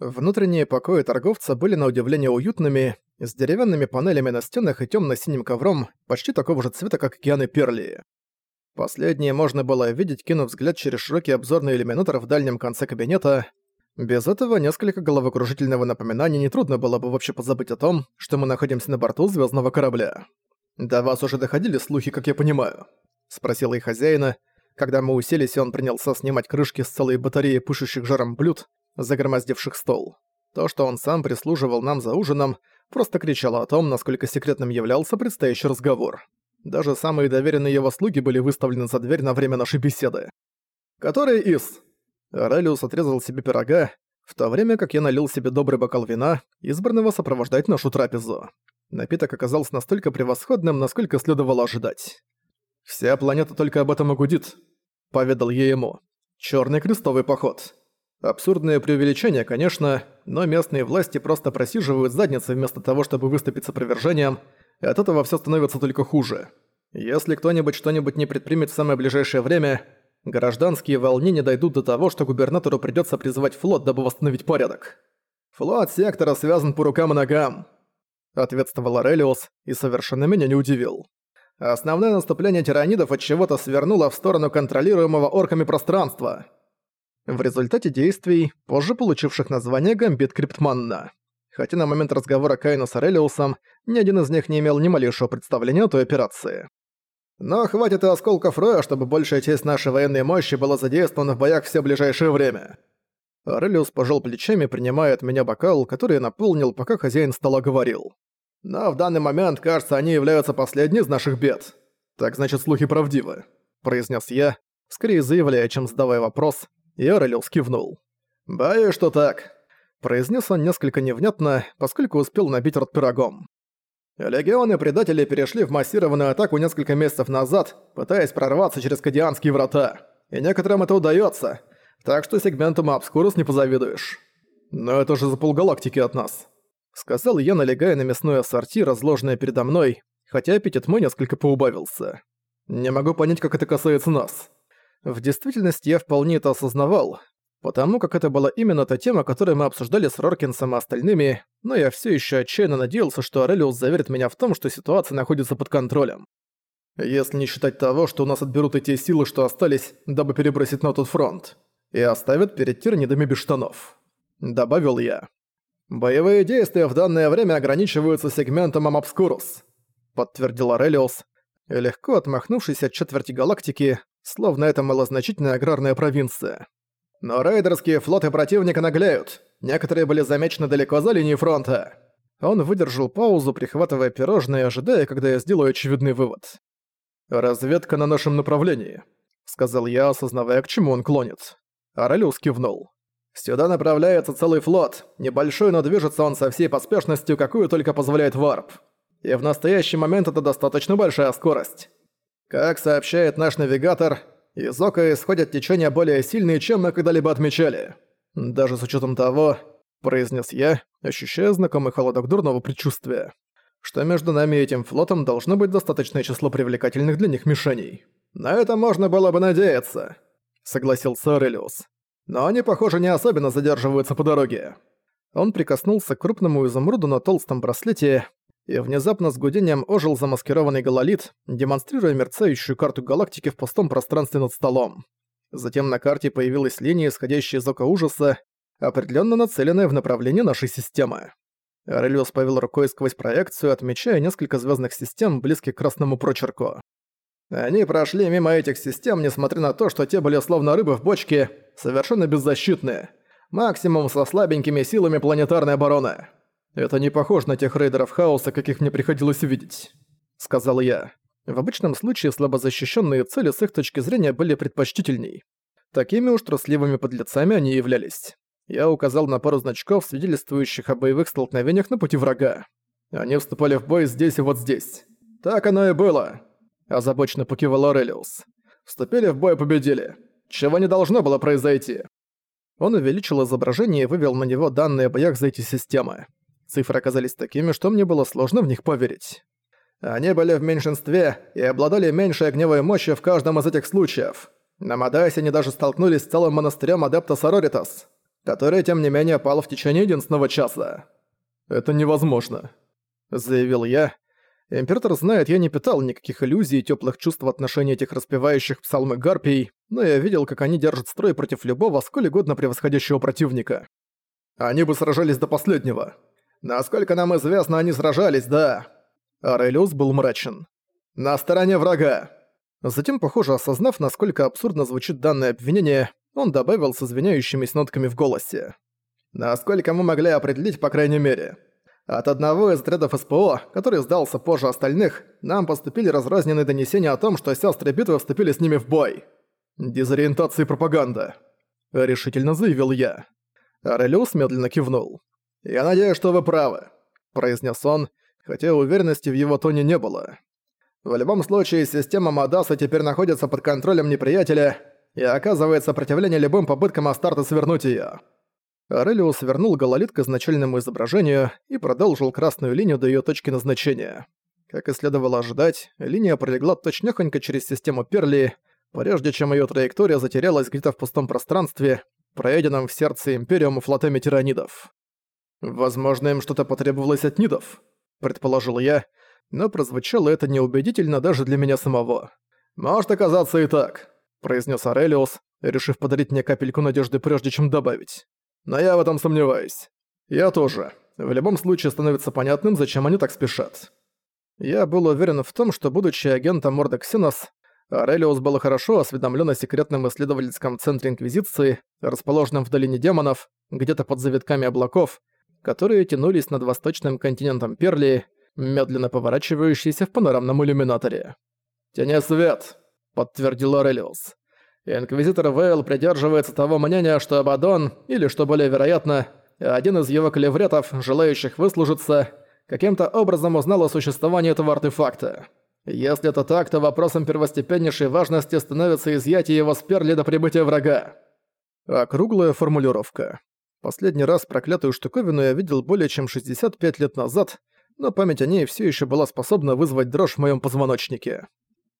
Внутренние покои торговца были на удивление уютными, с деревянными панелями на стенах и темно-синим ковром, почти такого же цвета, как океаны Перли. Последнее можно было видеть, кинув взгляд через широкий обзорный иллюминатор в дальнем конце кабинета. Без этого несколько головокружительного напоминания нетрудно было бы вообще позабыть о том, что мы находимся на борту звездного корабля. «До вас уже доходили слухи, как я понимаю?» — спросила и хозяина, когда мы уселись, он принялся снимать крышки с целой батареи пышущих жаром блюд, загромоздивших стол. То, что он сам прислуживал нам за ужином, просто кричало о том, насколько секретным являлся предстоящий разговор. Даже самые доверенные его слуги были выставлены за дверь на время нашей беседы. «Который из?» Арелиус отрезал себе пирога, в то время как я налил себе добрый бокал вина, избранного сопровождать нашу трапезу. Напиток оказался настолько превосходным, насколько следовало ожидать. «Вся планета только об этом и гудит», — поведал я ему. «Чёрный крестовый поход». Абсурдное преувеличение, конечно, но местные власти просто просиживают задницы вместо того, чтобы выступить с опровержением, и от этого все становится только хуже. Если кто-нибудь что-нибудь не предпримет в самое ближайшее время, гражданские волнения дойдут до того, что губернатору придется призывать флот, дабы восстановить порядок. «Флот сектора связан по рукам и ногам», — ответствовал Арелиус и совершенно меня не удивил. Основное наступление тиранидов от чего-то свернуло в сторону контролируемого орками пространства — в результате действий, позже получивших название «Гамбит Криптманна». Хотя на момент разговора Кайна с Арелиусом ни один из них не имел ни малейшего представления о той операции. Но хватит и осколков Роя, чтобы большая часть нашей военной мощи была задействована в боях все ближайшее время. Арелиус пожал плечами, принимая от меня бокал, который я наполнил, пока хозяин стола говорил. Но в данный момент, кажется, они являются последней из наших бед. Так значит, слухи правдивы, произнес я, скорее заявляя, чем задавая вопрос, и Орелиус кивнул. «Боюсь, что так», — произнес он несколько невнятно, поскольку успел набить рот пирогом. Легионы предателей перешли в массированную атаку несколько месяцев назад, пытаясь прорваться через Кадианские врата. И некоторым это удается, так что сегменту Обскурус не позавидуешь. Но это же за полгалактики от нас. Сказал я, налегая на мясное ассорти, разложенное передо мной, хотя аппетит мой несколько поубавился. Не могу понять, как это касается нас. В действительности я вполне это осознавал, потому как это была именно та тема, которую мы обсуждали с Роркинсом и остальными, но я все еще отчаянно надеялся, что Арелиус заверит меня в том, что ситуация находится под контролем. Если не считать того, что у нас отберут эти силы, что остались, дабы перебросить на тот фронт, и оставят перед тирнидами без штанов. Добавил я. «Боевые действия в данное время ограничиваются сегментом Амобскурус», подтвердил Арелиус, и легко отмахнувшись от четверти галактики, словно это малозначительная аграрная провинция. Но рейдерские флоты противника нагляют. Некоторые были замечены далеко за линией фронта. Он выдержал паузу, прихватывая пирожное, ожидая, когда я сделаю очевидный вывод. «Разведка на нашем направлении», — сказал я, осознавая, к чему он клонит. Арелиус кивнул. «Сюда направляется целый флот. Небольшой, но движется он со всей поспешностью, какую только позволяет варп. И в настоящий момент это достаточно большая скорость. Как сообщает наш навигатор, из ока исходят течения более сильные, чем мы когда-либо отмечали. Даже с учетом того, произнес я, ощущая знакомый холодок дурного предчувствия, что между нами и этим флотом должно быть достаточное число привлекательных для них мишеней. На это можно было бы надеяться, согласился Орелиус. Но они, похоже, не особенно задерживаются по дороге. Он прикоснулся к крупному изумруду на толстом браслете, и внезапно с гудением ожил замаскированный гололит, демонстрируя мерцающую карту галактики в пустом пространстве над столом. Затем на карте появилась линия, исходящая из ока ужаса, определенно нацеленная в направлении нашей системы. Арелиус повел рукой сквозь проекцию, отмечая несколько звездных систем, близких к красному прочерку. Они прошли мимо этих систем, несмотря на то, что те были словно рыбы в бочке, совершенно беззащитные. Максимум со слабенькими силами планетарной обороны. «Это не похоже на тех рейдеров хаоса, каких мне приходилось видеть», — сказал я. В обычном случае слабозащищенные цели с их точки зрения были предпочтительней. Такими уж трусливыми подлецами они являлись. Я указал на пару значков, свидетельствующих о боевых столкновениях на пути врага. Они вступали в бой здесь и вот здесь. Так оно и было. Озабоченно покивал Орелиус. Вступили в бой и победили. Чего не должно было произойти. Он увеличил изображение и вывел на него данные о боях за эти системы. Цифры оказались такими, что мне было сложно в них поверить. Они были в меньшинстве и обладали меньшей огневой мощью в каждом из этих случаев. На Мадайсе они даже столкнулись с целым монастырем Адепта Сороритас. который, тем не менее, пал в течение единственного часа. «Это невозможно», — заявил я. Император знает, я не питал никаких иллюзий и тёплых чувств в отношении этих распевающих псалмы гарпий, но я видел, как они держат строй против любого сколь угодно превосходящего противника. Они бы сражались до последнего. Насколько нам известно, они сражались, да. Арелиус был мрачен. На стороне врага. Затем, похоже, осознав, насколько абсурдно звучит данное обвинение, он добавил с извиняющимися нотками в голосе. Насколько мы могли определить, по крайней мере. От одного из отрядов СПО, который сдался позже остальных, нам поступили разрозненные донесения о том, что сестры битвы вступили с ними в бой. Дезориентация и пропаганда. Решительно заявил я. Арелиус медленно кивнул. «Я надеюсь, что вы правы», – произнес он, хотя уверенности в его тоне не было. «В любом случае, система Мадаса теперь находится под контролем неприятеля и оказывает сопротивление любым попыткам Астарта свернуть её». Арелиус вернул гололит к изначальному изображению и продолжил красную линию до её точки назначения. Как и следовало ожидать, линия пролегла точнёхонько через систему Перли, прежде чем её траектория затерялась где-то в пустом пространстве, проеденном в сердце Империума флотами тиранидов. «Возможно, им что-то потребовалось от нидов», — предположил я, но прозвучало это неубедительно даже для меня самого. «Может оказаться и так», — произнес Арелиус, решив подарить мне капельку надежды прежде чем добавить. «Но я в этом сомневаюсь. Я тоже. В любом случае становится понятным, зачем они так спешат». Я был уверен в том, что, будучи агентом Мордексинос, Арелиус был хорошо осведомлен о секретном исследовательском центре Инквизиции, расположенном в Долине Демонов, где-то под завитками облаков, которые тянулись над восточным континентом Перли, медленно поворачивающиеся в панорамном иллюминаторе. «Тяни свет», — подтвердил Орелиус. «Инквизитор Вейл придерживается того мнения, что Абадон, или, что более вероятно, один из его клевретов, желающих выслужиться, каким-то образом узнал о существовании этого артефакта. Если это так, то вопросом первостепеннейшей важности становится изъятие его с Перли до прибытия врага». Округлая формулировка. Последний раз проклятую штуковину я видел более чем 65 лет назад, но память о ней все еще была способна вызвать дрожь в моем позвоночнике.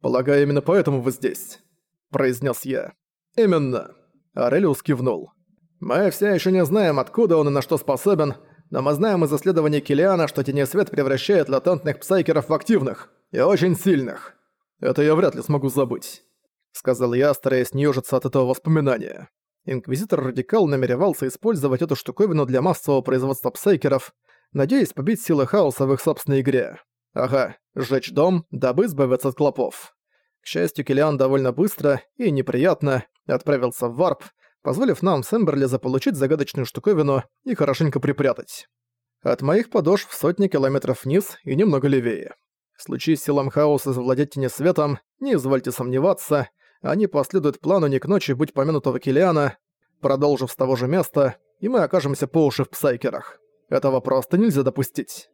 «Полагаю, именно поэтому вы здесь», — произнес я. «Именно», — Арелиус кивнул. «Мы все еще не знаем, откуда он и на что способен, но мы знаем из исследований Килиана, что Тенесвет превращает латентных псайкеров в активных, и очень сильных. Это я вряд ли смогу забыть», — сказал я, стараясь не ёжиться от этого воспоминания. Инквизитор-радикал намеревался использовать эту штуковину для массового производства псайкеров, надеясь побить силы хаоса в их собственной игре. Ага, сжечь дом, дабы избавиться от клопов. К счастью, Киллиан довольно быстро и неприятно отправился в варп, позволив нам с Эмберли заполучить загадочную штуковину и хорошенько припрятать. От моих подошв сотни километров вниз и немного левее. Случись силам хаоса завладеть тенесветом, не извольте сомневаться, они последуют плану не к ночи будь помянутого Килиана, продолжив с того же места, и мы окажемся по уши в псайкерах. Этого просто нельзя допустить.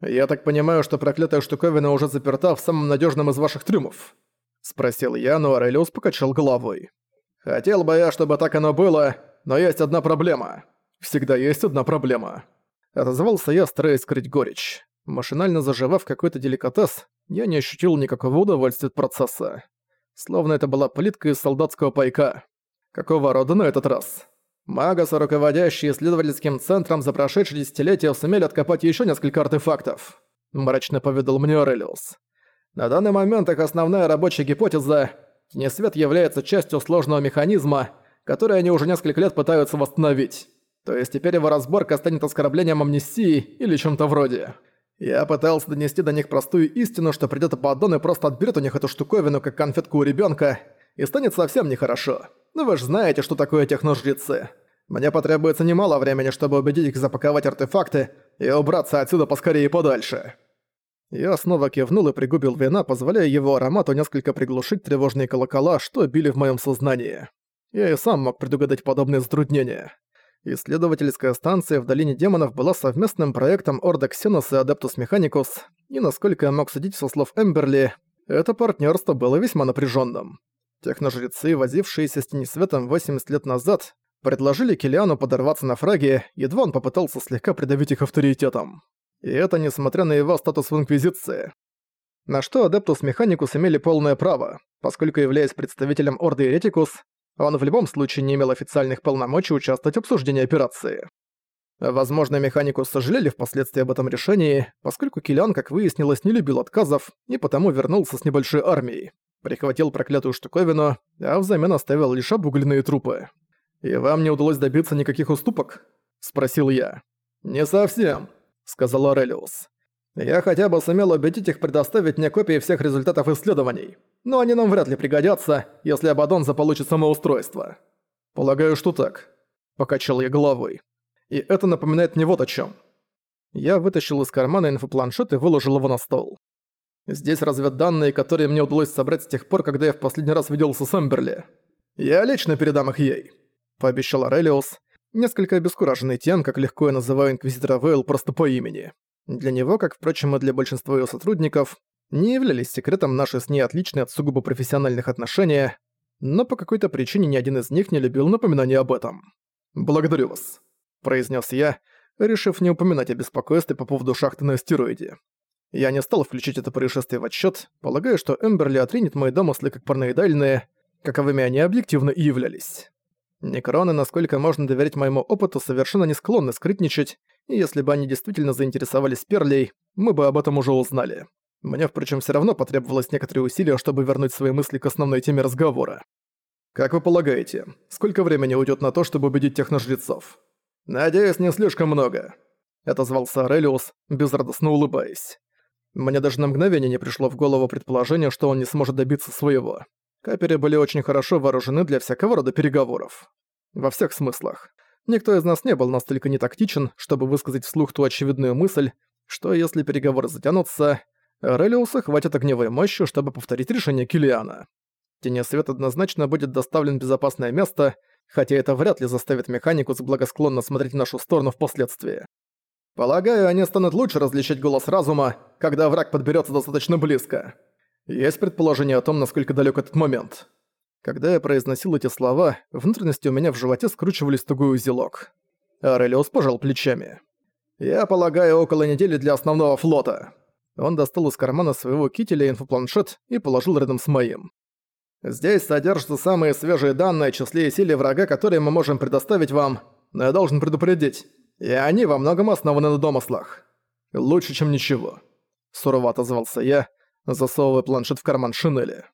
«Я так понимаю, что проклятая штуковина уже заперта в самом надежном из ваших трюмов?» Спросил я, но Арелиус покачал головой. «Хотел бы я, чтобы так оно было, но есть одна проблема. Всегда есть одна проблема». Отозвался я, стараясь скрыть горечь. Машинально заживав какой-то деликатес, я не ощутил никакого удовольствия от процесса словно это была плитка из солдатского пайка. Какого рода на этот раз? Магас, руководящий исследовательским центром за прошедшие десятилетия, сумели откопать еще несколько артефактов. Мрачно поведал мне Орелиус. На данный момент их основная рабочая гипотеза – Тенесвет является частью сложного механизма, который они уже несколько лет пытаются восстановить. То есть теперь его разборка станет оскорблением амнистии или чем-то вроде. Я пытался донести до них простую истину, что придёт Абаддон и просто отберет у них эту штуковину, как конфетку у ребёнка, и станет совсем нехорошо. Но ну вы же знаете, что такое техножрецы. Мне потребуется немало времени, чтобы убедить их запаковать артефакты и убраться отсюда поскорее и подальше. Я снова кивнул и пригубил вина, позволяя его аромату несколько приглушить тревожные колокола, что били в моем сознании. Я и сам мог предугадать подобные затруднения. Исследовательская станция в Долине Демонов была совместным проектом Ордо Ксенос и Адептус Механикус, и насколько я мог судить со слов Эмберли, это партнерство было весьма напряженным. Техножрецы, возившиеся с Тенесветом 80 лет назад, предложили Килиану подорваться на фраге, едва он попытался слегка придавить их авторитетом. И это несмотря на его статус в Инквизиции. На что Адептус Механикус имели полное право, поскольку являясь представителем Ордо Еретикус, он в любом случае не имел официальных полномочий участвовать в обсуждении операции. Возможно, механику сожалели впоследствии об этом решении, поскольку Киллиан, как выяснилось, не любил отказов и потому вернулся с небольшой армией. Прихватил проклятую штуковину, а взамен оставил лишь обугленные трупы. «И вам не удалось добиться никаких уступок?» – спросил я. «Не совсем», – сказал Орелиус. «Я хотя бы сумел убедить их предоставить мне копии всех результатов исследований, но они нам вряд ли пригодятся, если Абадон заполучит самоустройство». «Полагаю, что так», – покачал я головой. И это напоминает мне вот о чем. Я вытащил из кармана инфопланшет и выложил его на стол. Здесь разведданные, которые мне удалось собрать с тех пор, когда я в последний раз виделся с Эмберли. Я лично передам их ей», — пообещал Арелиус, несколько обескураженный тем, как легко я называю Инквизитора Вейл просто по имени. Для него, как, впрочем, и для большинства его сотрудников, не являлись секретом наши с ней отличные от сугубо профессиональных отношения, но по какой-то причине ни один из них не любил напоминания об этом. «Благодарю вас», — произнес я, решив не упоминать о беспокойстве по поводу шахты на астероиде. Я не стал включить это происшествие в отчет, полагая, что Эмберли отринет мои домыслы как параноидальные, каковыми они объективно и являлись. Некроны, насколько можно доверять моему опыту, совершенно не склонны скрытничать, если бы они действительно заинтересовались Перлей, мы бы об этом уже узнали. Мне, впрочем, все равно потребовалось некоторые усилия, чтобы вернуть свои мысли к основной теме разговора. «Как вы полагаете, сколько времени уйдет на то, чтобы убедить техножрецов?» «Надеюсь, не слишком много», — отозвался Арелиус, безрадостно улыбаясь. Мне даже на мгновение не пришло в голову предположение, что он не сможет добиться своего. Каперы были очень хорошо вооружены для всякого рода переговоров. Во всех смыслах. Никто из нас не был настолько нетактичен, чтобы высказать вслух ту очевидную мысль, что если переговоры затянутся, Релиуса хватит огневой мощи, чтобы повторить решение Килиана. Тенесвет однозначно будет доставлен в безопасное место, хотя это вряд ли заставит механикус благосклонно смотреть в нашу сторону впоследствии. Полагаю, они станут лучше различать голос разума, когда враг подберется достаточно близко. Есть предположение о том, насколько далек этот момент. Когда я произносил эти слова, внутренности у меня в животе скручивались тугой узелок. Арелиус пожал плечами. «Я полагаю, около недели для основного флота». Он достал из кармана своего кителя инфопланшет и положил рядом с моим. Здесь содержатся самые свежие данные о числе и силе врага, которые мы можем предоставить вам, но я должен предупредить. И они во многом основаны на домыслах. Лучше, чем ничего. Сурово отозвался я, засовывая планшет в карман шинели.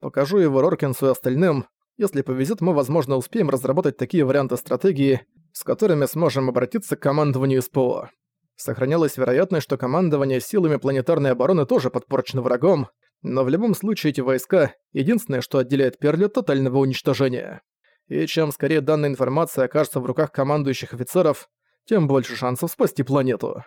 Покажу его Роркинсу и остальным. Если повезет, мы, возможно, успеем разработать такие варианты стратегии, с которыми сможем обратиться к командованию СПО. Сохранялась вероятность, что командование силами планетарной обороны тоже подпорчено врагом, но в любом случае эти войска — единственное, что отделяет Перли от тотального уничтожения. И чем скорее данная информация окажется в руках командующих офицеров, тем больше шансов спасти планету.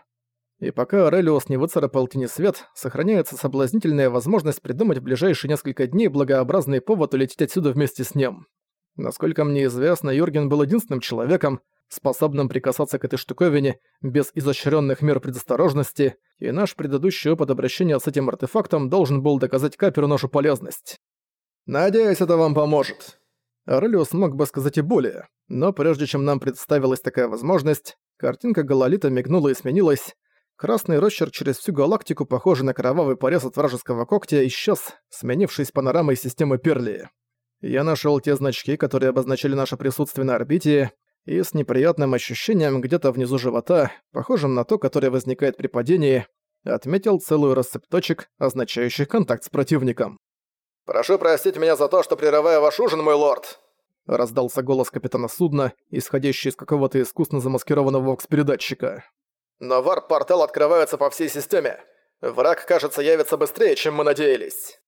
И пока Орелиус не выцарапал свет, сохраняется соблазнительная возможность придумать в ближайшие несколько дней благообразный повод улететь отсюда вместе с ним. Насколько мне известно, Юрген был единственным человеком, способным прикасаться к этой штуковине без изощренных мер предосторожности, и наш предыдущий опыт обращения с этим артефактом должен был доказать Каперу нашу полезность. «Надеюсь, это вам поможет». Арелиус мог бы сказать и более, но прежде чем нам представилась такая возможность, картинка Гололита мигнула и сменилась. Красный росчерк через всю галактику, похожий на кровавый порез от вражеского когтя, исчез, сменившись панорамой системы Перли. Я нашел те значки, которые обозначали наше присутствие на орбите, и с неприятным ощущением где-то внизу живота, похожим на то, которое возникает при падении, отметил целую россыпь точек, означающих контакт с противником. «Прошу простить меня за то, что прерываю ваш ужин, мой лорд!» Раздался голос капитана судна, исходящий из какого-то искусно замаскированного вокс-передатчика. «Но варп-портал открывается по всей системе. Враг, кажется, явится быстрее, чем мы надеялись».